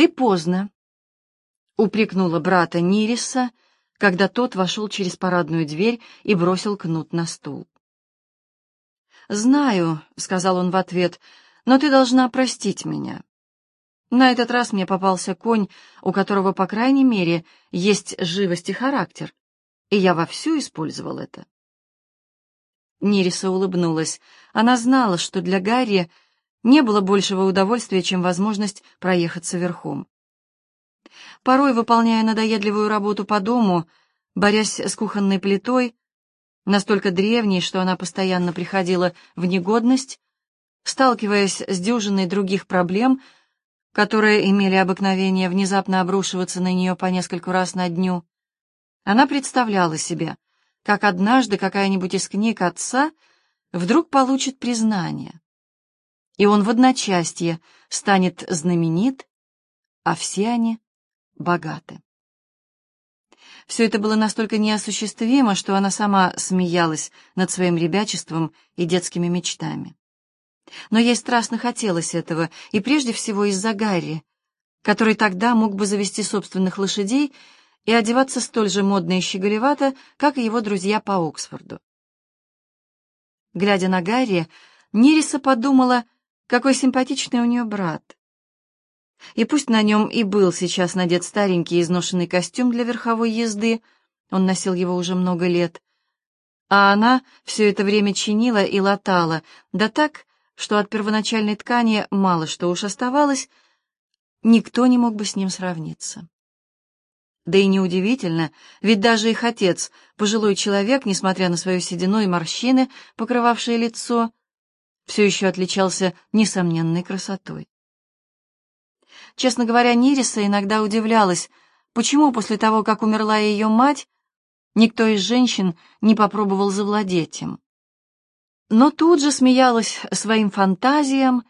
«Ты поздно», — упрекнула брата Нириса, когда тот вошел через парадную дверь и бросил кнут на стул. «Знаю», — сказал он в ответ, — «но ты должна простить меня. На этот раз мне попался конь, у которого, по крайней мере, есть живость и характер, и я вовсю использовал это». Нириса улыбнулась. Она знала, что для Гарри не было большего удовольствия, чем возможность проехаться верхом. Порой, выполняя надоедливую работу по дому, борясь с кухонной плитой, настолько древней, что она постоянно приходила в негодность, сталкиваясь с дюжиной других проблем, которые имели обыкновение внезапно обрушиваться на нее по нескольку раз на дню, она представляла себе, как однажды какая-нибудь из книг отца вдруг получит признание, и он в одночасье станет знаменит, а все они богаты. Все это было настолько неосуществимо, что она сама смеялась над своим ребячеством и детскими мечтами. Но ей страстно хотелось этого, и прежде всего из-за Гарри, который тогда мог бы завести собственных лошадей и одеваться столь же модно и щеголевато, как и его друзья по Оксфорду. Глядя на Гарри, Нириса подумала, какой симпатичный у нее брат. И пусть на нем и был сейчас надет старенький изношенный костюм для верховой езды, он носил его уже много лет, а она все это время чинила и латала, да так, что от первоначальной ткани мало что уж оставалось, никто не мог бы с ним сравниться. Да и неудивительно, ведь даже их отец, пожилой человек, несмотря на свою седину и морщины, покрывавшие лицо, все еще отличался несомненной красотой. Честно говоря, Нириса иногда удивлялась, почему после того, как умерла ее мать, никто из женщин не попробовал завладеть им. Но тут же смеялась своим фантазиям,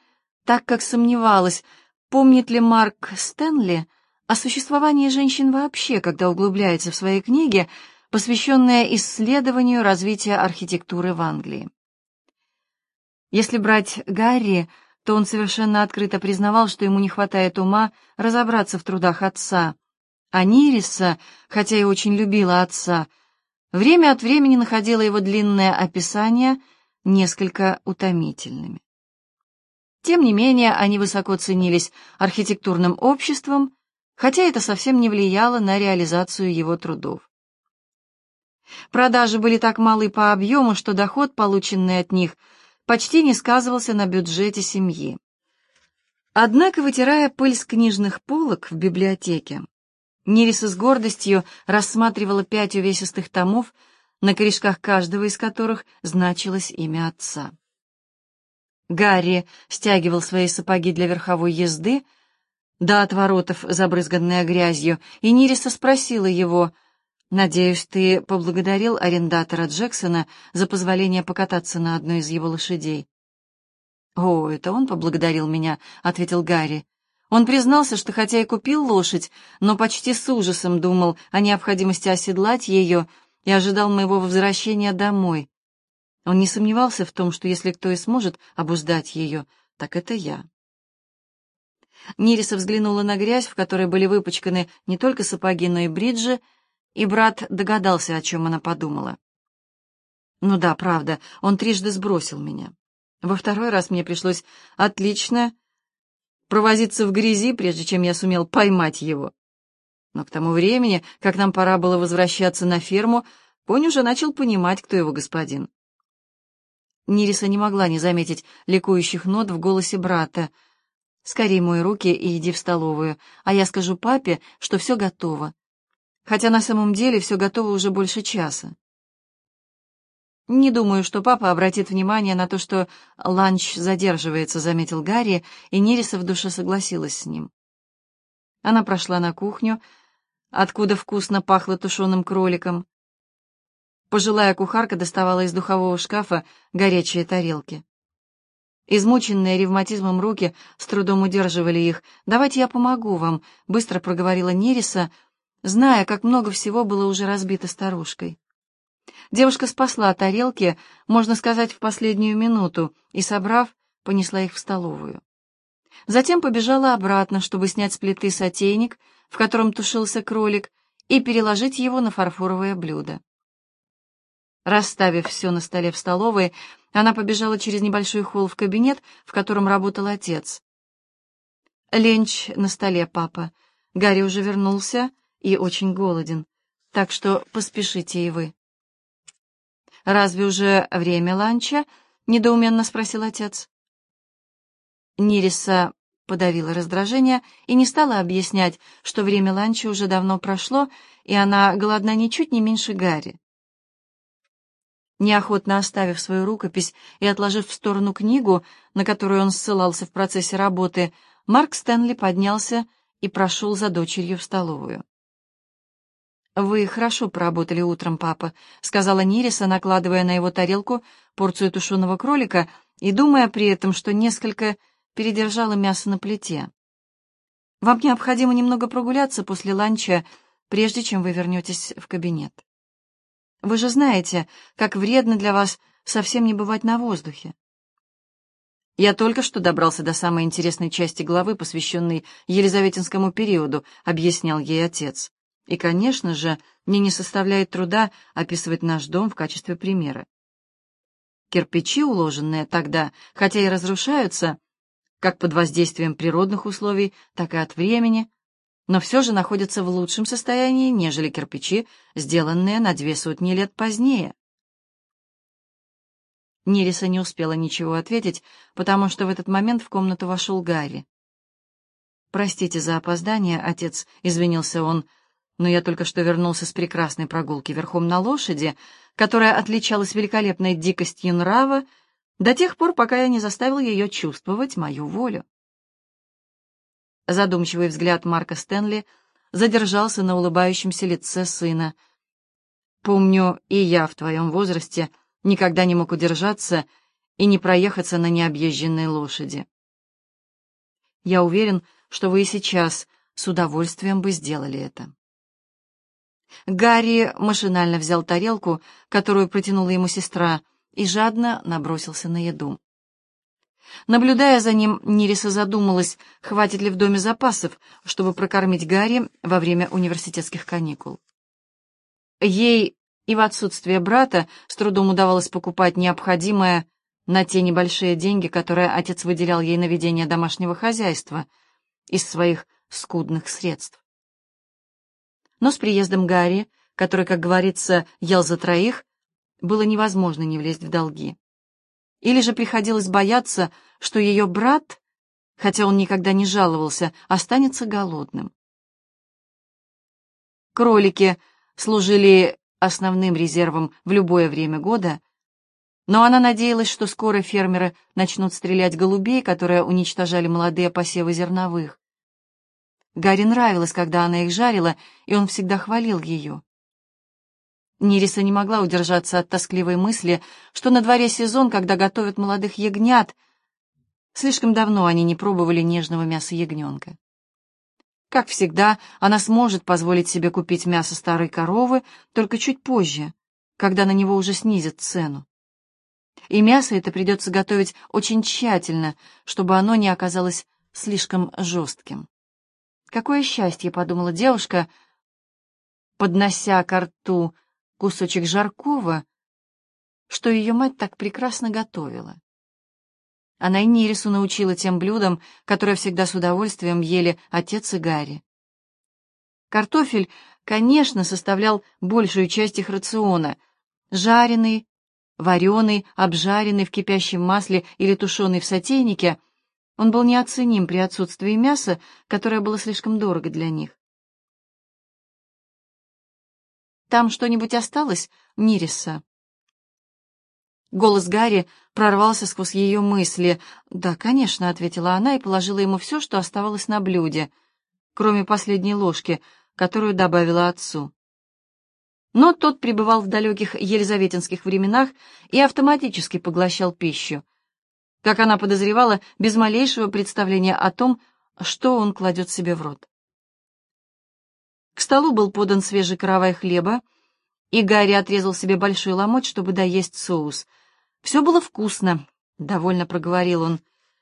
так как сомневалась, помнит ли Марк Стэнли о существовании женщин вообще, когда углубляется в свои книги, посвященные исследованию развития архитектуры в Англии. Если брать Гарри, то он совершенно открыто признавал, что ему не хватает ума разобраться в трудах отца. А Нириса, хотя и очень любила отца, время от времени находила его длинное описание несколько утомительными. Тем не менее, они высоко ценились архитектурным обществом, хотя это совсем не влияло на реализацию его трудов. Продажи были так малы по объему, что доход, полученный от них, почти не сказывался на бюджете семьи. Однако, вытирая пыль с книжных полок в библиотеке, Нириса с гордостью рассматривала пять увесистых томов, на корешках каждого из которых значилось имя отца. Гарри стягивал свои сапоги для верховой езды, до отворотов, забрызганные грязью, и Нириса спросила его — «Надеюсь, ты поблагодарил арендатора Джексона за позволение покататься на одной из его лошадей?» «О, это он поблагодарил меня», — ответил Гарри. Он признался, что хотя и купил лошадь, но почти с ужасом думал о необходимости оседлать ее и ожидал моего возвращения домой. Он не сомневался в том, что если кто и сможет обуздать ее, так это я. Нириса взглянула на грязь, в которой были выпачканы не только сапоги, но и бриджи, и брат догадался, о чем она подумала. Ну да, правда, он трижды сбросил меня. Во второй раз мне пришлось отлично провозиться в грязи, прежде чем я сумел поймать его. Но к тому времени, как нам пора было возвращаться на ферму, конь уже начал понимать, кто его господин. Нириса не могла не заметить ликующих нот в голосе брата. «Скорей мой руки и иди в столовую, а я скажу папе, что все готово хотя на самом деле все готово уже больше часа. «Не думаю, что папа обратит внимание на то, что ланч задерживается», — заметил Гарри, и Нериса в душе согласилась с ним. Она прошла на кухню, откуда вкусно пахло тушеным кроликом. Пожилая кухарка доставала из духового шкафа горячие тарелки. Измученные ревматизмом руки с трудом удерживали их. «Давайте я помогу вам», — быстро проговорила Нериса, — зная, как много всего было уже разбито старушкой. Девушка спасла тарелки, можно сказать, в последнюю минуту, и, собрав, понесла их в столовую. Затем побежала обратно, чтобы снять с плиты сотейник, в котором тушился кролик, и переложить его на фарфоровое блюдо. Расставив все на столе в столовой, она побежала через небольшой холл в кабинет, в котором работал отец. «Ленч на столе, папа. Гарри уже вернулся и очень голоден, так что поспешите и вы». «Разве уже время ланча?» — недоуменно спросил отец. Нириса подавила раздражение и не стала объяснять, что время ланча уже давно прошло, и она голодна ничуть не меньше Гарри. Неохотно оставив свою рукопись и отложив в сторону книгу, на которую он ссылался в процессе работы, Марк Стэнли поднялся и прошел за дочерью в столовую. «Вы хорошо поработали утром, папа», — сказала Нириса, накладывая на его тарелку порцию тушеного кролика и думая при этом, что несколько передержала мясо на плите. «Вам необходимо немного прогуляться после ланча, прежде чем вы вернетесь в кабинет». Вы же знаете, как вредно для вас совсем не бывать на воздухе. Я только что добрался до самой интересной части главы, посвященной Елизаветинскому периоду, объяснял ей отец. И, конечно же, мне не составляет труда описывать наш дом в качестве примера. Кирпичи, уложенные тогда, хотя и разрушаются, как под воздействием природных условий, так и от времени, но все же находятся в лучшем состоянии, нежели кирпичи, сделанные на две сотни лет позднее. Нериса не успела ничего ответить, потому что в этот момент в комнату вошел Гарри. «Простите за опоздание, отец», — извинился он, — «но я только что вернулся с прекрасной прогулки верхом на лошади, которая отличалась великолепной дикостью нрава до тех пор, пока я не заставил ее чувствовать мою волю». Задумчивый взгляд Марка Стэнли задержался на улыбающемся лице сына. «Помню, и я в твоем возрасте никогда не мог удержаться и не проехаться на необъезженной лошади. Я уверен, что вы и сейчас с удовольствием бы сделали это». Гарри машинально взял тарелку, которую протянула ему сестра, и жадно набросился на еду. Наблюдая за ним, Нириса задумалась, хватит ли в доме запасов, чтобы прокормить Гарри во время университетских каникул. Ей и в отсутствие брата с трудом удавалось покупать необходимое на те небольшие деньги, которые отец выделял ей на ведение домашнего хозяйства из своих скудных средств. Но с приездом Гарри, который, как говорится, ел за троих, было невозможно не влезть в долги. Или же приходилось бояться, что ее брат, хотя он никогда не жаловался, останется голодным. Кролики служили основным резервом в любое время года, но она надеялась, что скоро фермеры начнут стрелять голубей, которые уничтожали молодые посевы зерновых. Гарри нравилось, когда она их жарила, и он всегда хвалил ее. Нириса не могла удержаться от тоскливой мысли, что на дворе сезон, когда готовят молодых ягнят. Слишком давно они не пробовали нежного мяса ягненка. Как всегда, она сможет позволить себе купить мясо старой коровы только чуть позже, когда на него уже снизят цену. И мясо это придется готовить очень тщательно, чтобы оно не оказалось слишком жестким. Какое счастье, — подумала девушка, поднося ко рту кусочек жаркого, что ее мать так прекрасно готовила. Она и Нирису научила тем блюдам, которые всегда с удовольствием ели отец и Гарри. Картофель, конечно, составлял большую часть их рациона. Жареный, вареный, обжаренный в кипящем масле или тушеный в сотейнике, он был неоценим при отсутствии мяса, которое было слишком дорого для них. Там что-нибудь осталось, Нириса?» Голос Гарри прорвался сквозь ее мысли. «Да, конечно», — ответила она и положила ему все, что оставалось на блюде, кроме последней ложки, которую добавила отцу. Но тот пребывал в далеких елизаветинских временах и автоматически поглощал пищу, как она подозревала, без малейшего представления о том, что он кладет себе в рот. К столу был подан свежий каравай хлеба, и Гарри отрезал себе большой ломоть, чтобы доесть соус. Все было вкусно, — довольно проговорил он.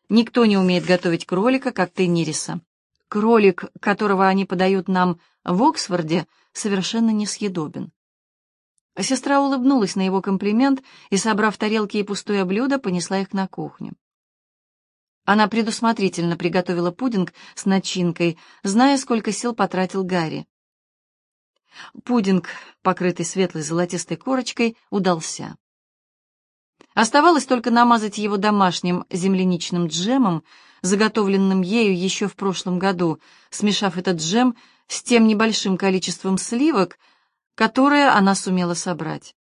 Никто не умеет готовить кролика, как ты, Нириса. Кролик, которого они подают нам в Оксфорде, совершенно несъедобен. Сестра улыбнулась на его комплимент и, собрав тарелки и пустое блюдо, понесла их на кухню. Она предусмотрительно приготовила пудинг с начинкой, зная, сколько сил потратил Гарри. Пудинг, покрытый светлой золотистой корочкой, удался. Оставалось только намазать его домашним земляничным джемом, заготовленным ею еще в прошлом году, смешав этот джем с тем небольшим количеством сливок, которое она сумела собрать.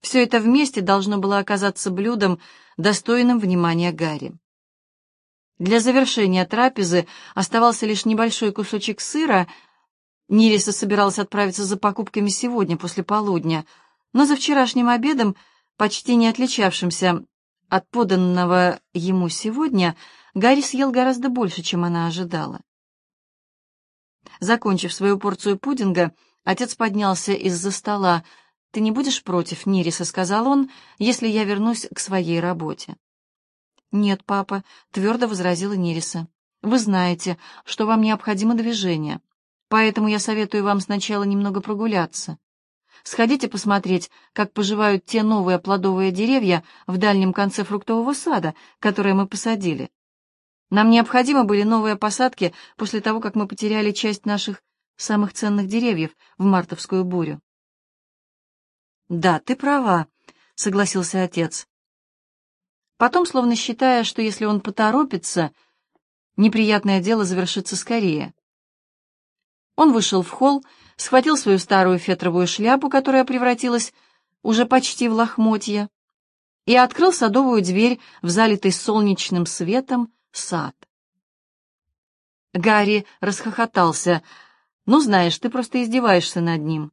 Все это вместе должно было оказаться блюдом, достойным внимания Гарри. Для завершения трапезы оставался лишь небольшой кусочек сыра. Нириса собиралась отправиться за покупками сегодня после полудня, но за вчерашним обедом, почти не отличавшимся от поданного ему сегодня, Гарри съел гораздо больше, чем она ожидала. Закончив свою порцию пудинга, Отец поднялся из-за стола. «Ты не будешь против, Нириса?» — сказал он, — «если я вернусь к своей работе». «Нет, папа», — твердо возразила Нириса. «Вы знаете, что вам необходимо движение, поэтому я советую вам сначала немного прогуляться. Сходите посмотреть, как поживают те новые плодовые деревья в дальнем конце фруктового сада, которые мы посадили. Нам необходимы были новые посадки после того, как мы потеряли часть наших самых ценных деревьев в мартовскую бурю. «Да, ты права», — согласился отец. Потом, словно считая, что если он поторопится, неприятное дело завершится скорее. Он вышел в холл, схватил свою старую фетровую шляпу, которая превратилась уже почти в лохмотья, и открыл садовую дверь в залитый солнечным светом сад. Гарри расхохотался — ну, знаешь, ты просто издеваешься над ним.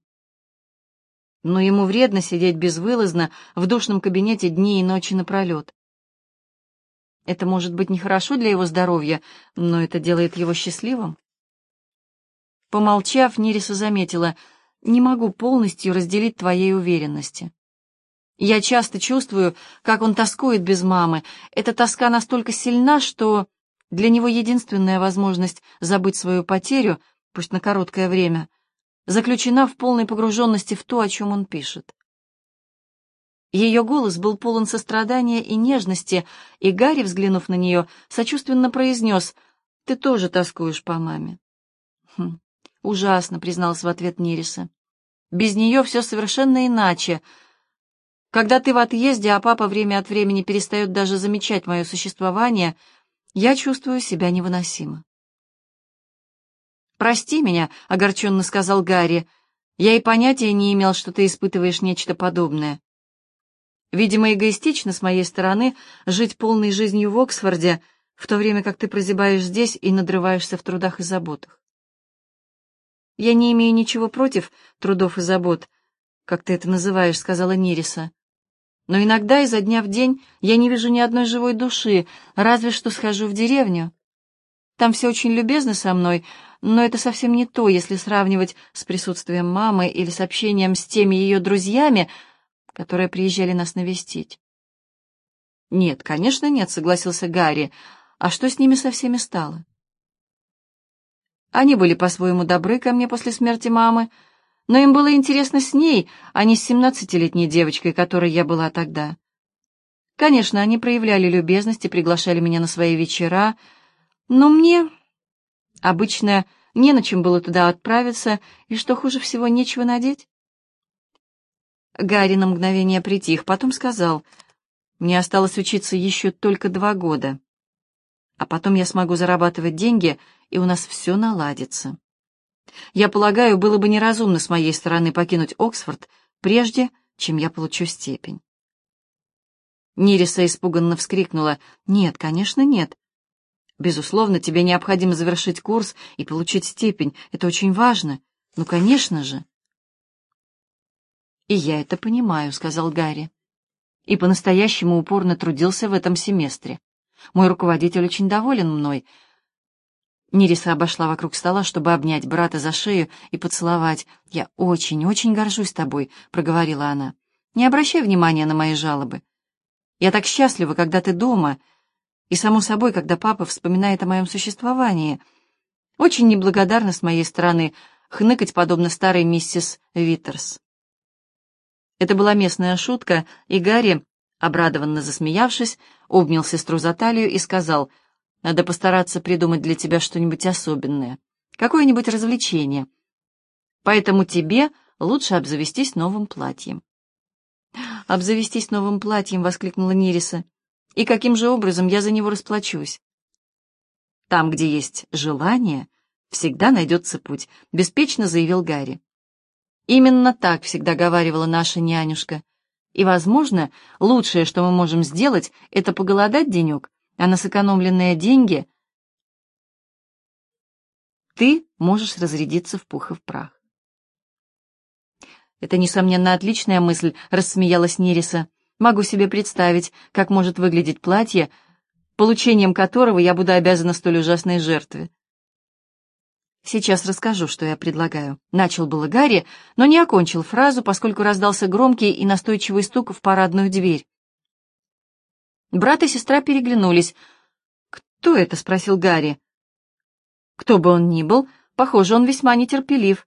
Но ему вредно сидеть безвылазно в душном кабинете дни и ночи напролет. Это может быть нехорошо для его здоровья, но это делает его счастливым. Помолчав, Нириса заметила, «Не могу полностью разделить твоей уверенности. Я часто чувствую, как он тоскует без мамы. Эта тоска настолько сильна, что для него единственная возможность забыть свою потерю — пусть на короткое время, заключена в полной погруженности в то, о чем он пишет. Ее голос был полон сострадания и нежности, и Гарри, взглянув на нее, сочувственно произнес «Ты тоже тоскуешь по маме». «Хм, ужасно», — признался в ответ Нериса. «Без нее все совершенно иначе. Когда ты в отъезде, а папа время от времени перестает даже замечать мое существование, я чувствую себя невыносимо». «Прости меня», — огорченно сказал Гарри. «Я и понятия не имел, что ты испытываешь нечто подобное. Видимо, эгоистично с моей стороны жить полной жизнью в Оксфорде, в то время как ты прозябаешь здесь и надрываешься в трудах и заботах. Я не имею ничего против трудов и забот, как ты это называешь, — сказала Нириса. Но иногда изо дня в день я не вижу ни одной живой души, разве что схожу в деревню. Там все очень любезно со мной, но это совсем не то, если сравнивать с присутствием мамы или с общением с теми ее друзьями, которые приезжали нас навестить. «Нет, конечно, нет», — согласился Гарри. «А что с ними со всеми стало?» Они были по-своему добры ко мне после смерти мамы, но им было интересно с ней, а не с семнадцатилетней девочкой, которой я была тогда. Конечно, они проявляли любезность и приглашали меня на свои вечера, но мне Обычно не на чем было туда отправиться, и, что хуже всего, нечего надеть. Гарри на мгновение притих, потом сказал, «Мне осталось учиться еще только два года, а потом я смогу зарабатывать деньги, и у нас все наладится. Я полагаю, было бы неразумно с моей стороны покинуть Оксфорд, прежде чем я получу степень». Нириса испуганно вскрикнула, «Нет, конечно, нет. Безусловно, тебе необходимо завершить курс и получить степень. Это очень важно. Ну, конечно же. И я это понимаю, сказал Гарри. И по-настоящему упорно трудился в этом семестре. Мой руководитель очень доволен мной. Нириса обошла вокруг стола, чтобы обнять брата за шею и поцеловать. «Я очень-очень горжусь тобой», — проговорила она. «Не обращай внимания на мои жалобы. Я так счастлива, когда ты дома, И, само собой, когда папа вспоминает о моем существовании, очень неблагодарно с моей стороны хныкать подобно старой миссис Виттерс. Это была местная шутка, и Гарри, обрадованно засмеявшись, обнял сестру за талию и сказал, «Надо постараться придумать для тебя что-нибудь особенное, какое-нибудь развлечение. Поэтому тебе лучше обзавестись новым платьем». «Обзавестись новым платьем!» — воскликнула Нириса. «И каким же образом я за него расплачусь?» «Там, где есть желание, всегда найдется путь», — беспечно заявил Гарри. Именно так всегда говаривала наша нянюшка. И, возможно, лучшее, что мы можем сделать, это поголодать денек, а на сэкономленные деньги ты можешь разрядиться в пух и в прах. «Это, несомненно, отличная мысль», — рассмеялась Нериса. «Могу себе представить, как может выглядеть платье, получением которого я буду обязана столь ужасной жертве. «Сейчас расскажу, что я предлагаю». Начал было Гарри, но не окончил фразу, поскольку раздался громкий и настойчивый стук в парадную дверь. Брат и сестра переглянулись. «Кто это?» — спросил Гарри. «Кто бы он ни был, похоже, он весьма нетерпелив.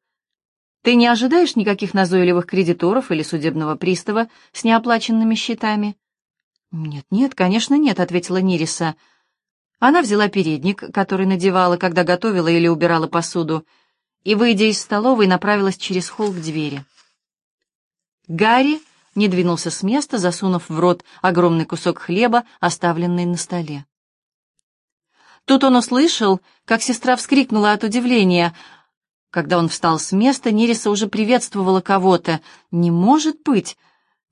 Ты не ожидаешь никаких назойливых кредиторов или судебного пристава с неоплаченными счетами?» «Нет-нет, конечно нет», — ответила. «Нириса». Она взяла передник, который надевала, когда готовила или убирала посуду, и, выйдя из столовой, направилась через холл к двери. Гарри не двинулся с места, засунув в рот огромный кусок хлеба, оставленный на столе. Тут он услышал, как сестра вскрикнула от удивления. Когда он встал с места, Нериса уже приветствовала кого-то. «Не может быть!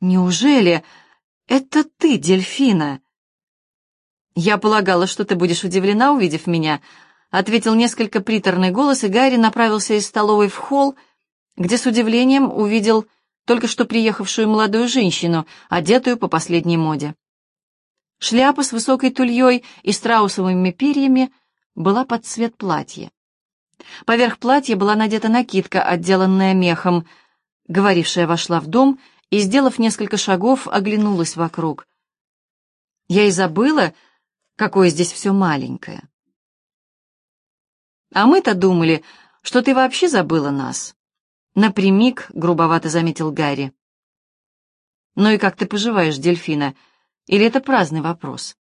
Неужели? Это ты, Дельфина?» «Я полагала, что ты будешь удивлена, увидев меня», — ответил несколько приторный голос, и Гарри направился из столовой в холл, где с удивлением увидел только что приехавшую молодую женщину, одетую по последней моде. Шляпа с высокой тульей и страусовыми перьями была под цвет платья. Поверх платья была надета накидка, отделанная мехом. Говорившая вошла в дом и, сделав несколько шагов, оглянулась вокруг. «Я и забыла, какое здесь все маленькое. А мы-то думали, что ты вообще забыла нас. Напрямик, грубовато заметил Гарри. Ну и как ты поживаешь, дельфина? Или это праздный вопрос?